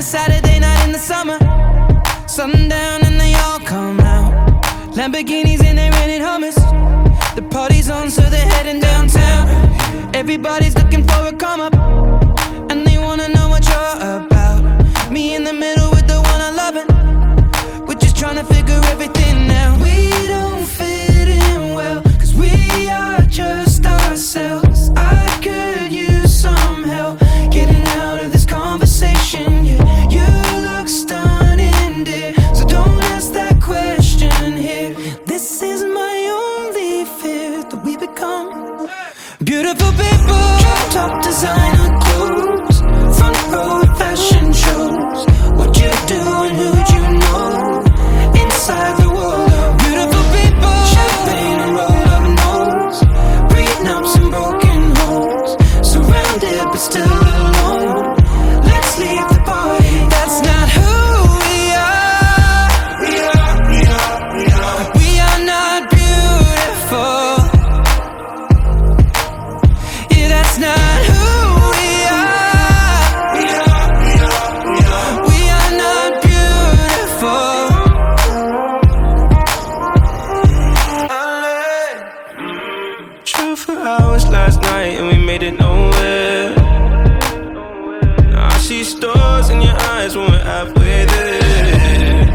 a Saturday night in the summer. Sundown and they all come out. Lamborghinis and they rented Hummers. The party's on, so they're heading downtown. Everybody's looking for a come up, and they wanna know what you're about. Me in the middle with the one I love, we're just trying to figure everything out. We here. Night and we made it nowhere. Now I see stars in your eyes when we're halfway there.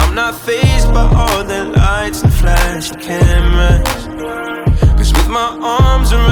I'm not fazed by all the lights and flashy cameras. Cause with my arms around